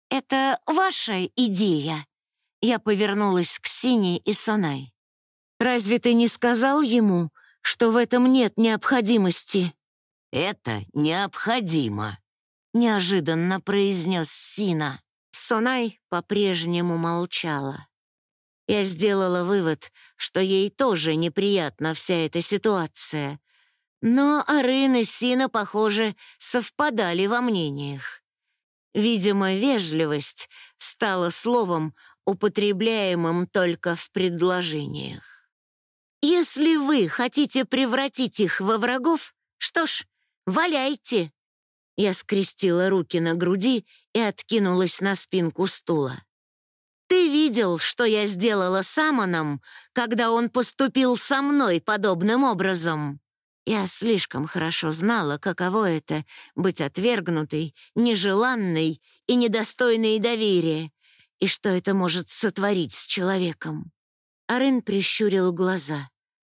Speaker 1: «Это ваша идея?» Я повернулась к Сине и Сонай. «Разве ты не сказал ему, что в этом нет необходимости?»
Speaker 2: «Это необходимо», —
Speaker 1: неожиданно произнес Сина. Сонай по-прежнему молчала. Я сделала вывод, что ей тоже неприятна вся эта ситуация. Но Арын и Сина, похоже, совпадали во мнениях. Видимо, вежливость стала словом, употребляемым только в предложениях. Если вы хотите превратить их во врагов, что ж, Валяйте!» Я скрестила руки на груди и откинулась на спинку стула. «Ты видел, что я сделала с Амоном, когда он поступил со мной подобным образом?» Я слишком хорошо знала, каково это — быть отвергнутой, нежеланной и недостойной доверия, и что это может сотворить с человеком. Арен прищурил глаза,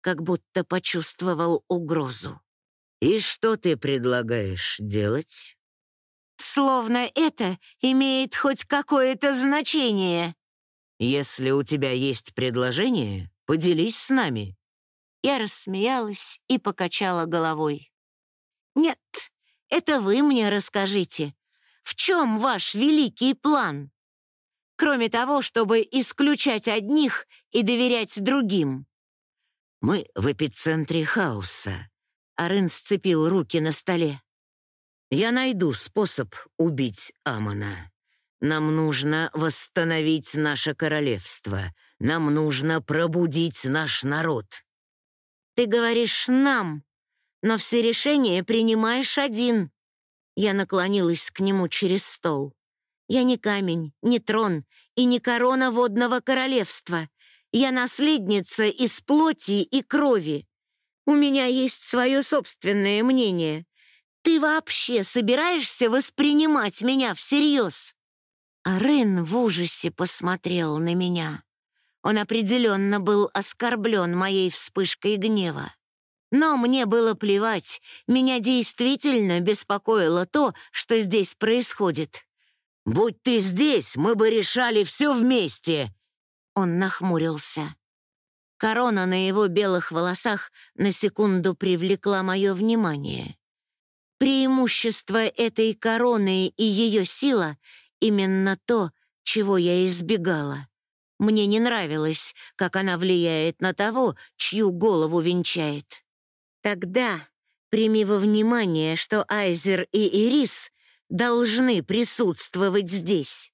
Speaker 1: как будто почувствовал угрозу.
Speaker 2: «И что ты предлагаешь делать?»
Speaker 1: «Словно это имеет хоть какое-то значение».
Speaker 2: «Если у тебя есть предложение, поделись с нами».
Speaker 1: Я рассмеялась и покачала головой. «Нет, это вы мне расскажите. В чем ваш великий план? Кроме того, чтобы исключать одних и доверять другим».
Speaker 2: «Мы в эпицентре хаоса»,
Speaker 1: Арын сцепил руки на столе.
Speaker 2: «Я найду способ убить Амона. Нам нужно восстановить наше королевство. Нам нужно пробудить наш народ».
Speaker 1: «Ты говоришь «нам», но все решения принимаешь один». Я наклонилась к нему через стол. «Я не камень, не трон и не корона водного королевства. Я наследница из плоти и крови. У меня есть свое собственное мнение. Ты вообще собираешься воспринимать меня всерьез?» А в ужасе посмотрел на меня. Он определенно был оскорблен моей вспышкой гнева. Но мне было плевать, меня действительно беспокоило то, что здесь происходит.
Speaker 2: «Будь ты здесь, мы бы решали все вместе!»
Speaker 1: Он нахмурился. Корона на его белых волосах на секунду привлекла мое внимание. Преимущество этой короны и ее сила — именно то, чего я избегала. Мне не нравилось, как она влияет на того, чью голову венчает. Тогда прими во внимание, что Айзер и Ирис должны присутствовать здесь.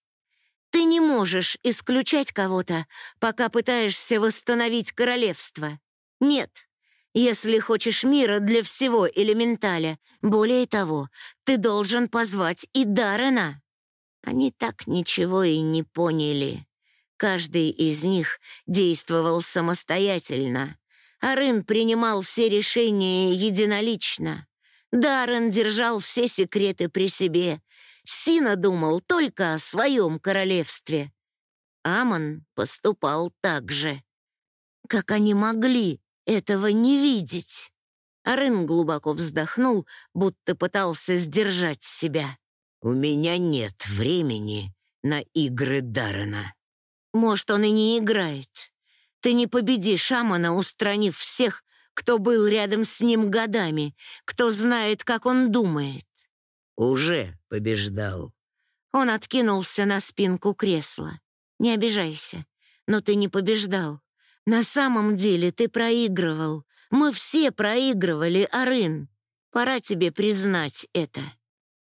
Speaker 1: Ты не можешь исключать кого-то, пока пытаешься восстановить королевство. Нет, если хочешь мира для всего элементаля. Более того, ты должен позвать и Даррена. Они так ничего и не поняли. Каждый из них действовал самостоятельно. Арын принимал все решения единолично. Даррен держал все секреты при себе. Сина думал только о своем королевстве. Амон поступал так же. Как они могли этого не видеть? Арын глубоко вздохнул, будто пытался сдержать себя.
Speaker 2: «У меня нет времени на игры Даррена».
Speaker 1: «Может, он и не играет. Ты не победишь Амона, устранив всех, кто был рядом с ним годами, кто знает, как он думает».
Speaker 2: «Уже побеждал».
Speaker 1: Он откинулся на спинку кресла. «Не обижайся, но ты не побеждал. На самом деле ты проигрывал. Мы все проигрывали, Арын. Пора тебе признать это».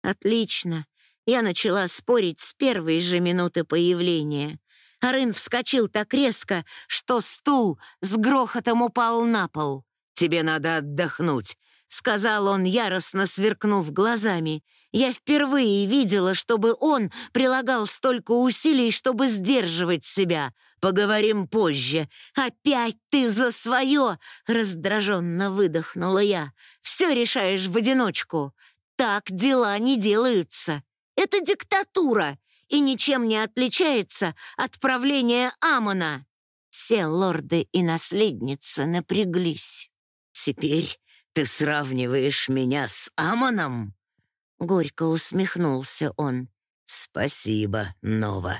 Speaker 1: «Отлично». Я начала спорить с первой же минуты появления. Арын вскочил так резко, что стул с грохотом упал на пол.
Speaker 2: «Тебе надо отдохнуть», —
Speaker 1: сказал он, яростно сверкнув глазами. Я впервые видела, чтобы он прилагал столько усилий, чтобы сдерживать себя. Поговорим позже. Опять ты за свое!» — раздраженно выдохнула я. «Все решаешь в одиночку. Так дела не делаются. Это диктатура и ничем не отличается от правления Амона». Все лорды и наследницы напряглись.
Speaker 2: «Теперь ты сравниваешь меня с Амоном?»
Speaker 1: Горько усмехнулся он.
Speaker 2: «Спасибо, Нова.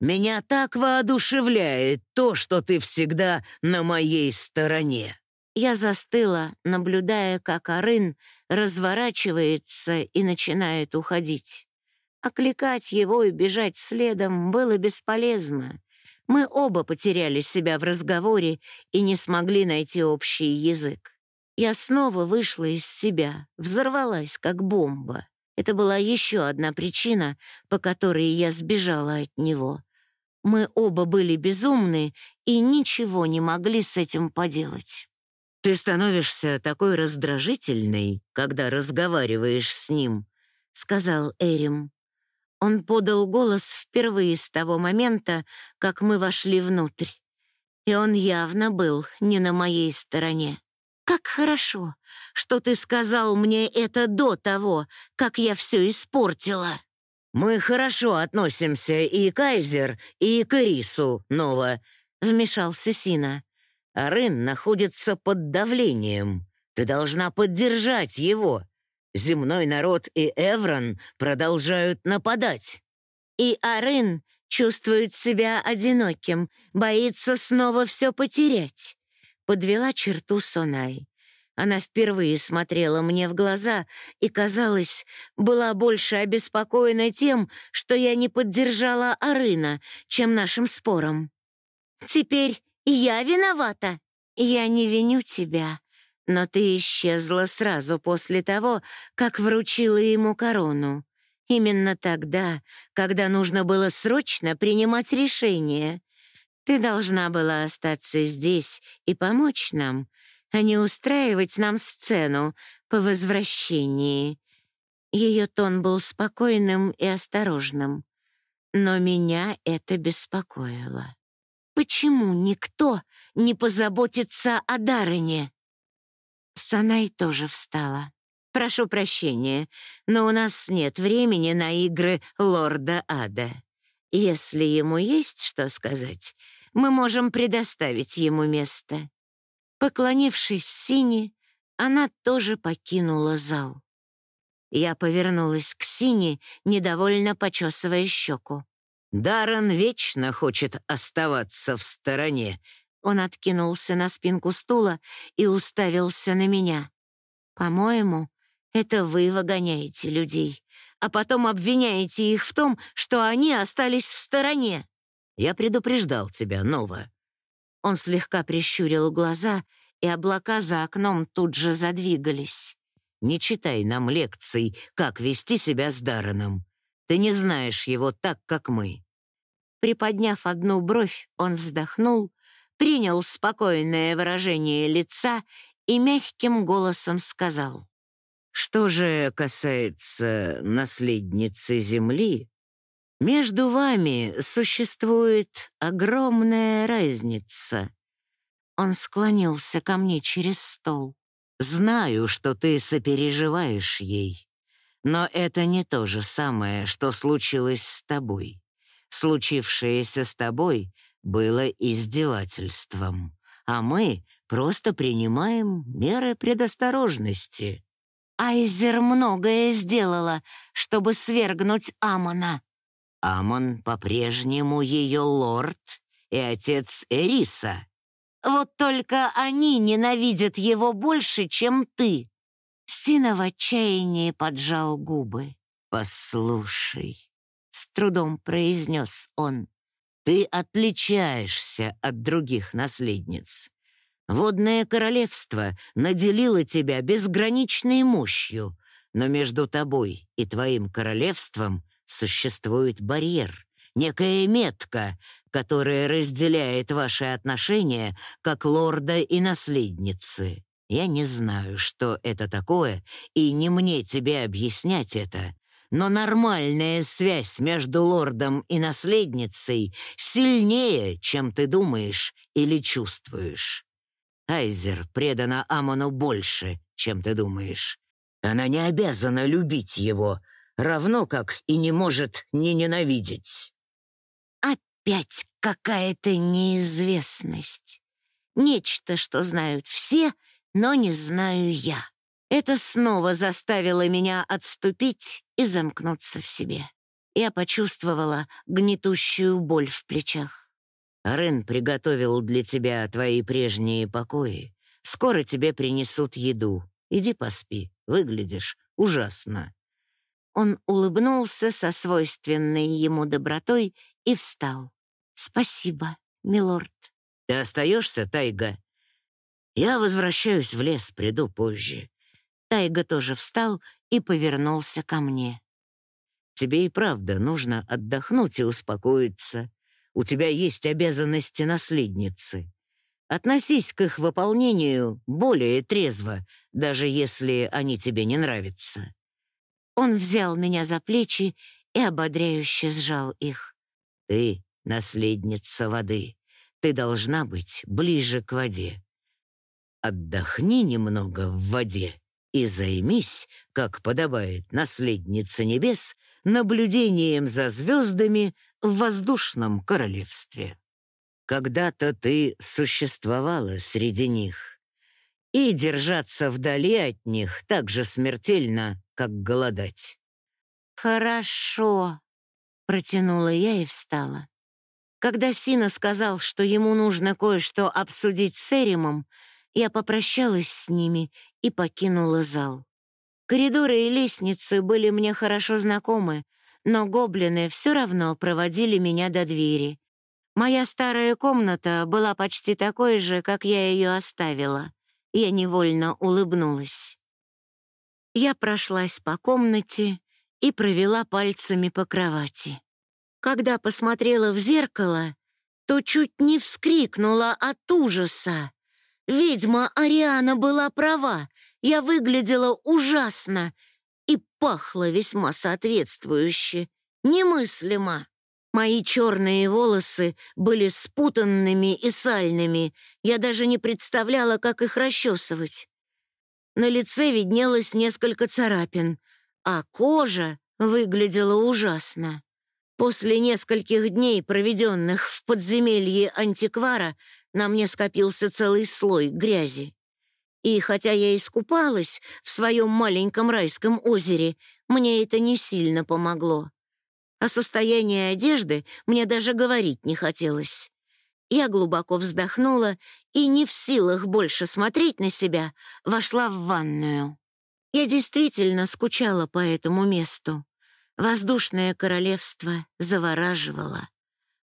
Speaker 2: Меня так воодушевляет то, что ты всегда на моей стороне».
Speaker 1: Я застыла, наблюдая, как Арын разворачивается и начинает уходить. Окликать его и бежать следом было бесполезно. Мы оба потеряли себя в разговоре и не смогли найти общий язык. Я снова вышла из себя, взорвалась, как бомба. Это была еще одна причина, по которой я сбежала от него. Мы оба были безумны и ничего не могли с этим поделать.
Speaker 2: «Ты становишься такой раздражительной, когда разговариваешь с ним», — сказал Эрим.
Speaker 1: Он подал голос впервые с того момента, как мы вошли внутрь. И он явно был не на моей стороне. «Как хорошо, что ты сказал мне это до того, как я все испортила».
Speaker 2: «Мы хорошо относимся и к Айзер, и к Ирису, Нова», — вмешался Сина. «Арын находится под давлением. Ты должна поддержать его. Земной народ и Эврон продолжают нападать».
Speaker 1: «И Арын чувствует себя одиноким, боится снова все потерять подвела черту Сонай. Она впервые смотрела мне в глаза и, казалось, была больше обеспокоена тем, что я не поддержала Арына, чем нашим спором. «Теперь я виновата. Я не виню тебя, но ты исчезла сразу после того, как вручила ему корону. Именно тогда, когда нужно было срочно принимать решение. Ты должна была остаться здесь и помочь нам, а не устраивать нам сцену по возвращении». Ее тон был спокойным и осторожным, но меня это беспокоило. Почему никто не позаботится о Дарыне? Санай тоже встала. «Прошу прощения, но у нас нет времени на игры лорда Ада. Если ему есть что сказать, мы можем предоставить ему место». Поклонившись Сине, она тоже покинула зал. Я повернулась к Сине, недовольно почесывая щеку.
Speaker 2: «Даррен вечно хочет оставаться в стороне».
Speaker 1: Он откинулся на спинку стула и уставился на меня. «По-моему, это вы выгоняете людей, а потом обвиняете их в том, что они остались в стороне.
Speaker 2: Я предупреждал тебя, Нова».
Speaker 1: Он слегка прищурил глаза, и облака за окном тут же задвигались.
Speaker 2: «Не читай нам лекций, как вести себя с Дарреном. Ты не знаешь его так, как мы».
Speaker 1: Приподняв одну бровь, он вздохнул, принял спокойное выражение лица и мягким голосом сказал.
Speaker 2: «Что же касается наследницы Земли, между вами существует огромная разница».
Speaker 1: Он склонился ко мне через стол.
Speaker 2: «Знаю, что ты сопереживаешь ей, но это не то же самое, что случилось с тобой. Случившееся с тобой было издевательством, а мы просто принимаем меры предосторожности».
Speaker 1: Айзер многое сделала, чтобы свергнуть Амона.
Speaker 2: Амон по-прежнему ее лорд и отец Эриса.
Speaker 1: Вот только они ненавидят его больше, чем ты. Стина в отчаянии поджал губы.
Speaker 2: «Послушай», — с трудом произнес он, — «ты отличаешься от других наследниц. Водное королевство наделило тебя безграничной мощью, но между тобой и твоим королевством существует барьер, некая метка, которая разделяет ваши отношения как лорда и наследницы. Я не знаю, что это такое, и не мне тебе объяснять это, но нормальная связь между лордом и наследницей сильнее, чем ты думаешь или чувствуешь. Айзер предана Амону больше, чем ты думаешь. Она не обязана любить его, равно как и не может не ненавидеть.
Speaker 1: Опять какая-то неизвестность. Нечто, что знают все, но не знаю я. Это снова заставило меня отступить и замкнуться в себе. Я почувствовала гнетущую боль в плечах.
Speaker 2: Рен приготовил для тебя твои прежние покои. Скоро тебе принесут еду. Иди поспи, выглядишь ужасно».
Speaker 1: Он улыбнулся со свойственной ему добротой и встал. «Спасибо, милорд».
Speaker 2: «Ты остаешься, Тайга?» «Я возвращаюсь в лес, приду позже».
Speaker 1: Тайга тоже встал и повернулся ко мне.
Speaker 2: «Тебе и правда нужно отдохнуть и успокоиться. У тебя есть обязанности наследницы. Относись к их выполнению более трезво, даже если они тебе не нравятся».
Speaker 1: Он взял меня за плечи и ободряюще сжал их.
Speaker 2: «Ты — наследница воды. Ты должна быть ближе к воде. Отдохни немного в воде и займись, как подобает наследнице небес, наблюдением за звездами в воздушном королевстве. Когда-то ты существовала среди них, и держаться вдали от них так же смертельно, как голодать.
Speaker 1: «Хорошо», — протянула я и встала. Когда Сина сказал, что ему нужно кое-что обсудить с Эримом, я попрощалась с ними и покинула зал. Коридоры и лестницы были мне хорошо знакомы, но гоблины все равно проводили меня до двери. Моя старая комната была почти такой же, как я ее оставила. Я невольно улыбнулась. Я прошлась по комнате и провела пальцами по кровати. Когда посмотрела в зеркало, то чуть не вскрикнула от ужаса. Ведьма Ариана была права, я выглядела ужасно и пахла весьма соответствующе, немыслимо. Мои черные волосы были спутанными и сальными, я даже не представляла, как их расчесывать. На лице виднелось несколько царапин, а кожа выглядела ужасно. После нескольких дней, проведенных в подземелье антиквара, на мне скопился целый слой грязи. И хотя я искупалась в своем маленьком райском озере, мне это не сильно помогло. О состоянии одежды мне даже говорить не хотелось. Я глубоко вздохнула и, не в силах больше смотреть на себя, вошла в ванную. Я действительно скучала по этому месту. Воздушное королевство завораживало.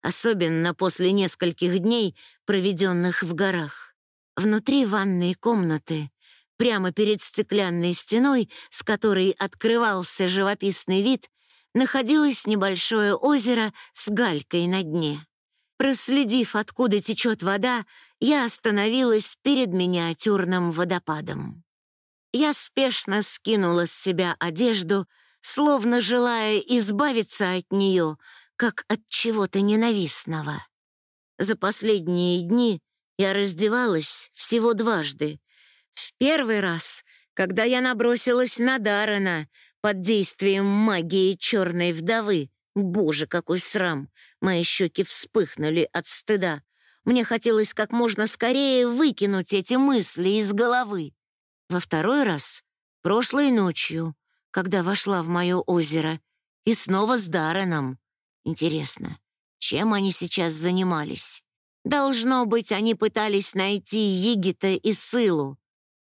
Speaker 1: Особенно после нескольких дней, проведенных в горах. Внутри ванной комнаты, прямо перед стеклянной стеной, с которой открывался живописный вид, находилось небольшое озеро с галькой на дне. Проследив, откуда течет вода, я остановилась перед миниатюрным водопадом. Я спешно скинула с себя одежду, словно желая избавиться от нее, как от чего-то ненавистного. За последние дни я раздевалась всего дважды. В первый раз, когда я набросилась на Дарана под действием магии черной вдовы. Боже, какой срам! Мои щеки вспыхнули от стыда. Мне хотелось как можно скорее выкинуть эти мысли из головы. Во второй раз, прошлой ночью, когда вошла в мое озеро, и снова с Дарреном. Интересно, чем они сейчас занимались? Должно быть, они пытались найти Егита и Сылу.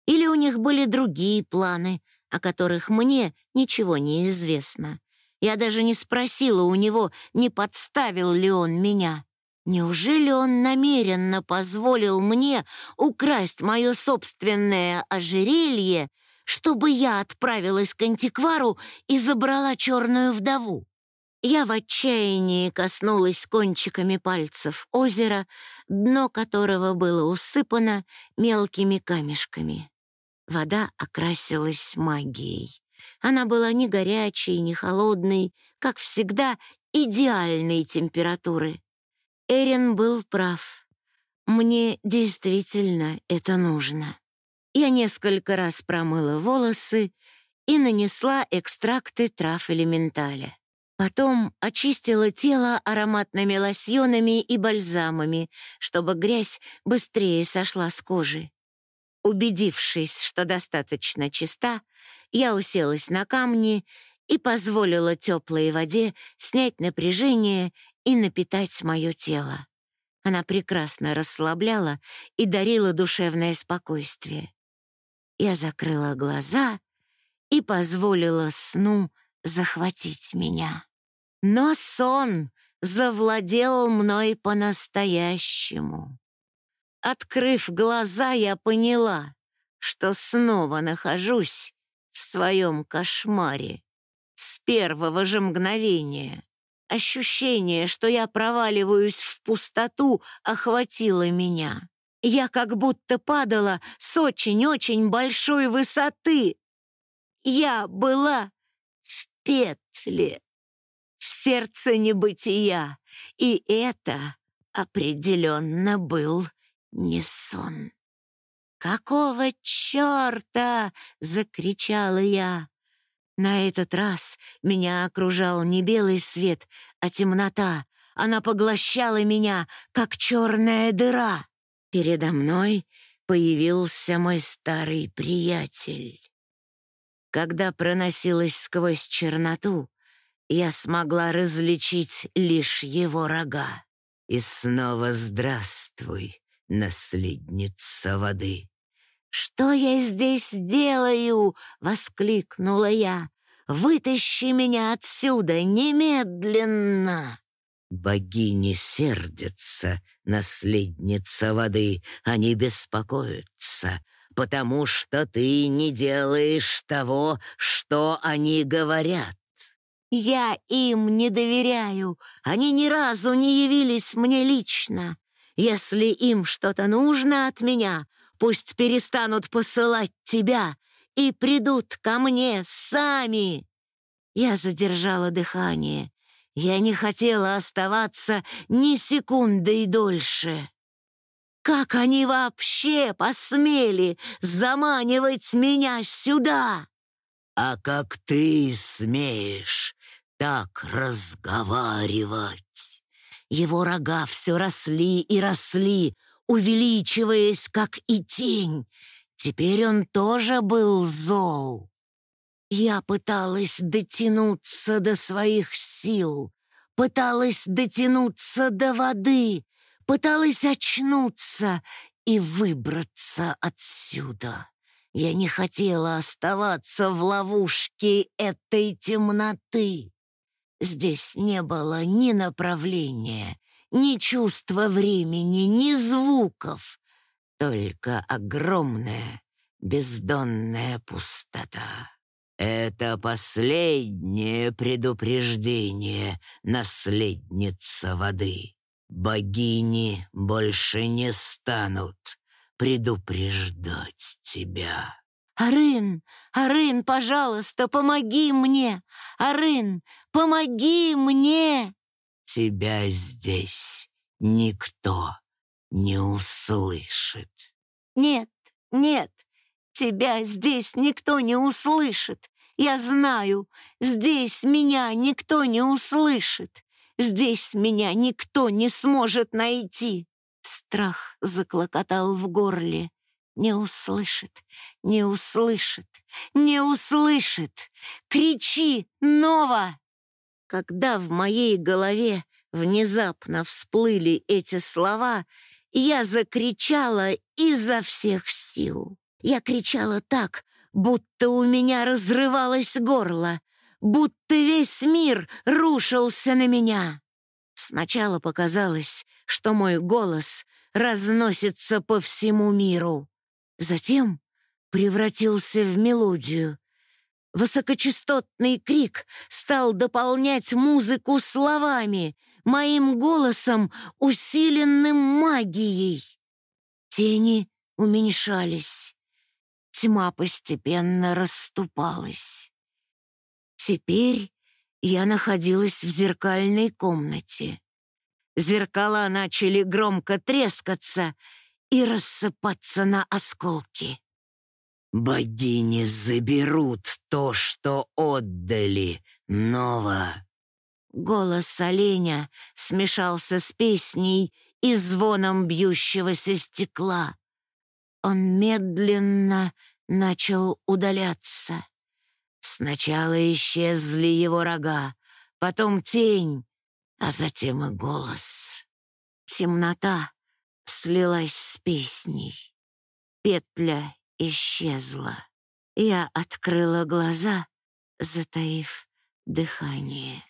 Speaker 1: Или у них были другие планы, о которых мне ничего не известно. Я даже не спросила у него, не подставил ли он меня. Неужели он намеренно позволил мне украсть мое собственное ожерелье, чтобы я отправилась к антиквару и забрала черную вдову? Я в отчаянии коснулась кончиками пальцев озера, дно которого было усыпано мелкими камешками. Вода окрасилась магией. Она была не горячей, не холодной, как всегда, идеальной температуры. Эрин был прав. Мне действительно это нужно. Я несколько раз промыла волосы и нанесла экстракты трав элементаля. Потом очистила тело ароматными лосьонами и бальзамами, чтобы грязь быстрее сошла с кожи. Убедившись, что достаточно чиста, я уселась на камни и позволила теплой воде снять напряжение и напитать мое тело. Она прекрасно расслабляла и дарила душевное спокойствие. Я закрыла глаза и позволила сну захватить меня. Но сон завладел мной по-настоящему. Открыв глаза, я поняла, что снова нахожусь в своем кошмаре. С первого же мгновения ощущение, что я проваливаюсь в пустоту, охватило меня. Я как будто падала с очень-очень большой высоты. Я была в петле, в сердце небытия, и это определенно был не сон. «Какого черта?» — закричала я. На этот раз меня окружал не белый свет, а темнота. Она поглощала меня, как черная дыра. Передо мной появился мой старый приятель. Когда проносилась сквозь черноту, я смогла различить лишь его рога. И снова здравствуй, наследница воды. «Что я здесь делаю?» — воскликнула я. «Вытащи меня отсюда немедленно!» Богини сердятся, наследница воды, они беспокоятся, потому что ты не делаешь того, что они говорят. Я им не доверяю, они ни разу не явились мне лично. Если им что-то нужно от меня, пусть перестанут посылать тебя и придут ко мне сами. Я задержала дыхание. Я не хотела оставаться ни секундой дольше. Как они вообще посмели заманивать меня сюда? А как ты смеешь так разговаривать? Его рога все росли и росли, увеличиваясь, как и тень. Теперь он тоже был зол. Я пыталась дотянуться до своих сил, пыталась дотянуться до воды, пыталась очнуться и выбраться отсюда. Я не хотела оставаться в ловушке этой темноты. Здесь не было ни направления, ни чувства времени, ни звуков, только огромная бездонная пустота. Это последнее предупреждение, наследница воды. Богини больше не станут предупреждать тебя.
Speaker 2: Арын, Арын, пожалуйста, помоги мне! Арын, помоги мне!
Speaker 1: Тебя здесь никто не услышит.
Speaker 2: Нет, нет, тебя здесь никто не услышит. Я знаю, здесь меня никто не услышит. Здесь меня никто не сможет найти. Страх заклокотал в горле. Не услышит, не услышит, не услышит. Кричи, Нова! Когда в моей голове внезапно всплыли эти слова, я закричала изо всех сил. Я кричала так, будто у меня разрывалось горло, будто весь мир рушился на меня. Сначала показалось, что мой голос разносится по всему миру. Затем превратился в мелодию. Высокочастотный крик стал дополнять музыку словами, моим голосом, усиленным магией. Тени уменьшались. Тьма постепенно расступалась. Теперь я находилась в зеркальной комнате. Зеркала начали громко трескаться и рассыпаться на осколки.
Speaker 1: «Богини заберут то, что отдали, Нова!»
Speaker 2: Голос оленя смешался с песней и звоном бьющегося стекла. Он медленно начал удаляться. Сначала исчезли его рога, потом тень, а затем и голос. Темнота слилась с песней. Петля исчезла. Я открыла глаза, затаив дыхание.